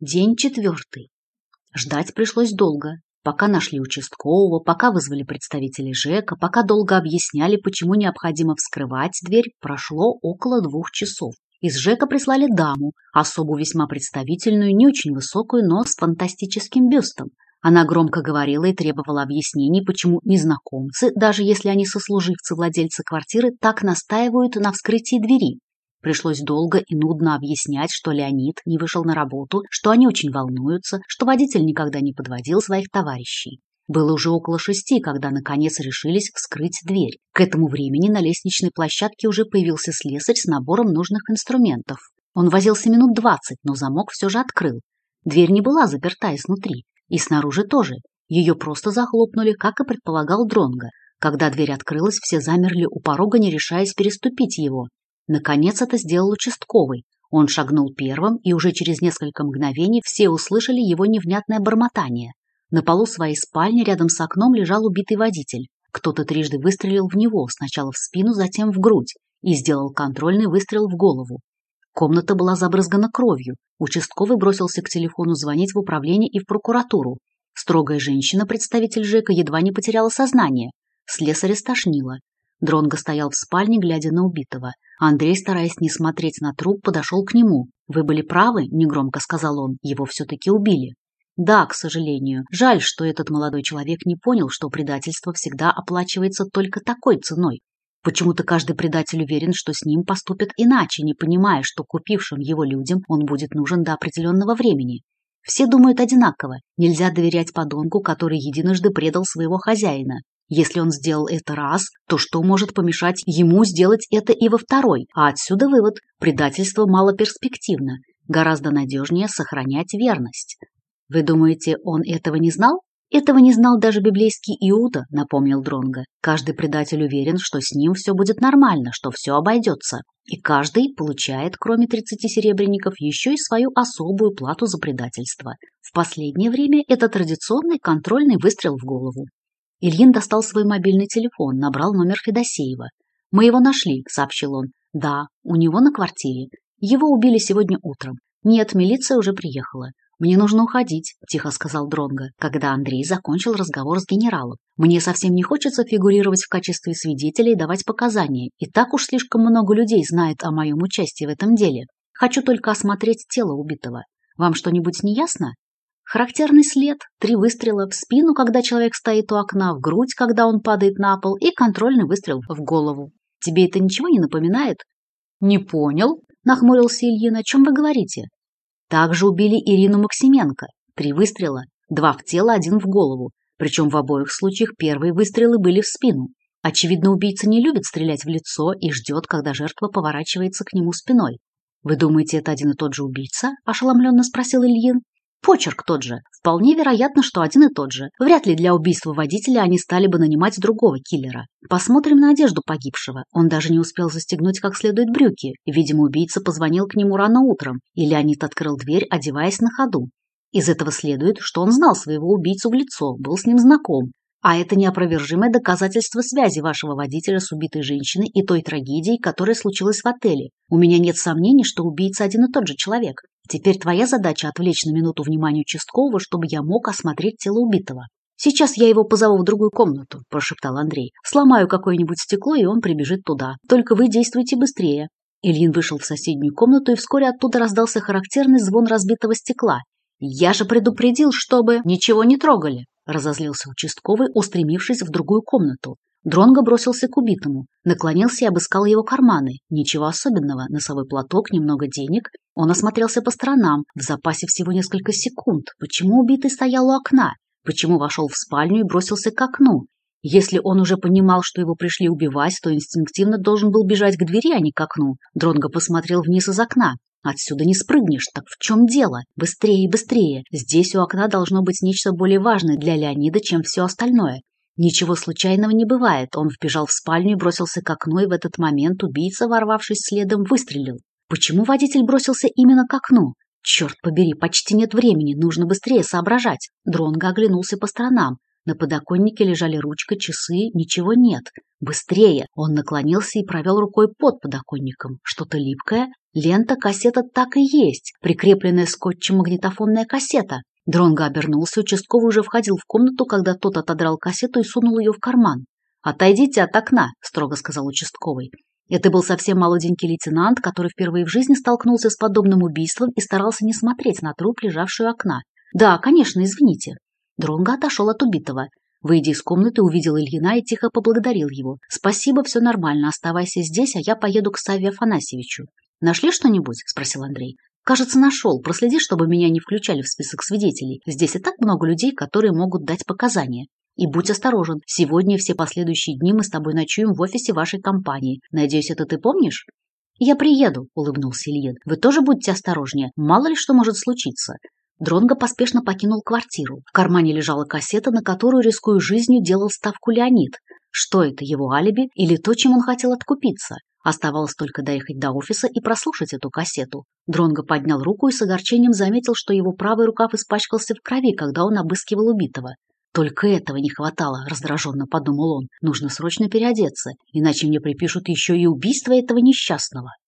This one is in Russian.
День четвертый. Ждать пришлось долго. Пока нашли участкового, пока вызвали представителей ЖЭКа, пока долго объясняли, почему необходимо вскрывать дверь, прошло около двух часов. Из ЖЭКа прислали даму, особу весьма представительную, не очень высокую, но с фантастическим бюстом. Она громко говорила и требовала объяснений, почему незнакомцы, даже если они сослуживцы владельца квартиры, так настаивают на вскрытии двери. Пришлось долго и нудно объяснять, что Леонид не вышел на работу, что они очень волнуются, что водитель никогда не подводил своих товарищей. Было уже около шести, когда наконец решились вскрыть дверь. К этому времени на лестничной площадке уже появился слесарь с набором нужных инструментов. Он возился минут двадцать, но замок все же открыл. Дверь не была заперта изнутри. И снаружи тоже. Ее просто захлопнули, как и предполагал Дронга. Когда дверь открылась, все замерли у порога, не решаясь переступить его. Наконец это сделал участковый. Он шагнул первым, и уже через несколько мгновений все услышали его невнятное бормотание. На полу своей спальни рядом с окном лежал убитый водитель. Кто-то трижды выстрелил в него, сначала в спину, затем в грудь, и сделал контрольный выстрел в голову. Комната была забрызгана кровью. Участковый бросился к телефону звонить в управление и в прокуратуру. Строгая женщина, представитель ЖЭКа, едва не потеряла сознание. Слесаря стошнило. Дронго стоял в спальне, глядя на убитого. Андрей, стараясь не смотреть на труп, подошел к нему. «Вы были правы», — негромко сказал он, — «его все-таки убили». Да, к сожалению. Жаль, что этот молодой человек не понял, что предательство всегда оплачивается только такой ценой. Почему-то каждый предатель уверен, что с ним поступят иначе, не понимая, что купившим его людям он будет нужен до определенного времени. Все думают одинаково. Нельзя доверять подонку, который единожды предал своего хозяина. Если он сделал это раз, то что может помешать ему сделать это и во второй? А отсюда вывод – предательство малоперспективно. Гораздо надежнее сохранять верность. Вы думаете, он этого не знал? Этого не знал даже библейский Иуда, напомнил Дронга. Каждый предатель уверен, что с ним все будет нормально, что все обойдется. И каждый получает, кроме 30 серебряников, еще и свою особую плату за предательство. В последнее время это традиционный контрольный выстрел в голову. Ильин достал свой мобильный телефон, набрал номер Федосеева. «Мы его нашли», — сообщил он. «Да, у него на квартире. Его убили сегодня утром. Нет, милиция уже приехала. Мне нужно уходить, тихо сказал Дронга, когда Андрей закончил разговор с генералом. Мне совсем не хочется фигурировать в качестве свидетеля и давать показания. И так уж слишком много людей знает о моем участии в этом деле. Хочу только осмотреть тело убитого. Вам что-нибудь не ясно? Характерный след – три выстрела в спину, когда человек стоит у окна, в грудь, когда он падает на пол, и контрольный выстрел в голову. Тебе это ничего не напоминает? Не понял, нахмурился Ильин, о чем вы говорите? Также убили Ирину Максименко. Три выстрела, два в тело, один в голову. Причем в обоих случаях первые выстрелы были в спину. Очевидно, убийца не любит стрелять в лицо и ждет, когда жертва поворачивается к нему спиной. «Вы думаете, это один и тот же убийца?» – ошеломленно спросил Ильин. Почерк тот же. Вполне вероятно, что один и тот же. Вряд ли для убийства водителя они стали бы нанимать другого киллера. Посмотрим на одежду погибшего. Он даже не успел застегнуть как следует брюки. Видимо, убийца позвонил к нему рано утром, и Леонид открыл дверь, одеваясь на ходу. Из этого следует, что он знал своего убийцу в лицо, был с ним знаком. А это неопровержимое доказательство связи вашего водителя с убитой женщиной и той трагедией, которая случилась в отеле. У меня нет сомнений, что убийца один и тот же человек. Теперь твоя задача отвлечь на минуту внимание участкового, чтобы я мог осмотреть тело убитого. Сейчас я его позову в другую комнату, прошептал Андрей. Сломаю какое-нибудь стекло, и он прибежит туда. Только вы действуйте быстрее. Ильин вышел в соседнюю комнату, и вскоре оттуда раздался характерный звон разбитого стекла. Я же предупредил, чтобы ничего не трогали, разозлился участковый, устремившись в другую комнату. Дронго бросился к убитому, наклонился и обыскал его карманы. Ничего особенного, носовой платок, немного денег. Он осмотрелся по сторонам, в запасе всего несколько секунд. Почему убитый стоял у окна? Почему вошел в спальню и бросился к окну? Если он уже понимал, что его пришли убивать, то инстинктивно должен был бежать к двери, а не к окну. Дронго посмотрел вниз из окна. Отсюда не спрыгнешь, так в чем дело? Быстрее, быстрее. Здесь у окна должно быть нечто более важное для Леонида, чем все остальное. Ничего случайного не бывает. Он вбежал в спальню и бросился к окну, и в этот момент убийца, ворвавшись следом, выстрелил. Почему водитель бросился именно к окну? Черт побери, почти нет времени, нужно быстрее соображать. Дронго оглянулся по сторонам. На подоконнике лежали ручка, часы, ничего нет. Быстрее! Он наклонился и провел рукой под подоконником. Что-то липкое. Лента, кассета так и есть. Прикрепленная скотчем магнитофонная кассета. Дронго обернулся, участковый уже входил в комнату, когда тот отодрал кассету и сунул ее в карман. «Отойдите от окна», — строго сказал участковый. Это был совсем молоденький лейтенант, который впервые в жизни столкнулся с подобным убийством и старался не смотреть на труп, лежавший у окна. «Да, конечно, извините». Дронго отошел от убитого. Выйдя из комнаты, увидел Ильина и тихо поблагодарил его. «Спасибо, все нормально, оставайся здесь, а я поеду к Саве Афанасьевичу». «Нашли что-нибудь?» – спросил Андрей. Кажется, нашел. Проследи, чтобы меня не включали в список свидетелей. Здесь и так много людей, которые могут дать показания. И будь осторожен. Сегодня и все последующие дни мы с тобой ночуем в офисе вашей компании. Надеюсь, это ты помнишь? «Я приеду», — улыбнулся Ильин. «Вы тоже будьте осторожнее. Мало ли что может случиться». Дронго поспешно покинул квартиру. В кармане лежала кассета, на которую, рискуя жизнью, делал ставку Леонид. Что это, его алиби или то, чем он хотел откупиться? Оставалось только доехать до офиса и прослушать эту кассету. Дронго поднял руку и с огорчением заметил, что его правый рукав испачкался в крови, когда он обыскивал убитого. «Только этого не хватало», — раздраженно подумал он. «Нужно срочно переодеться, иначе мне припишут еще и убийство этого несчастного».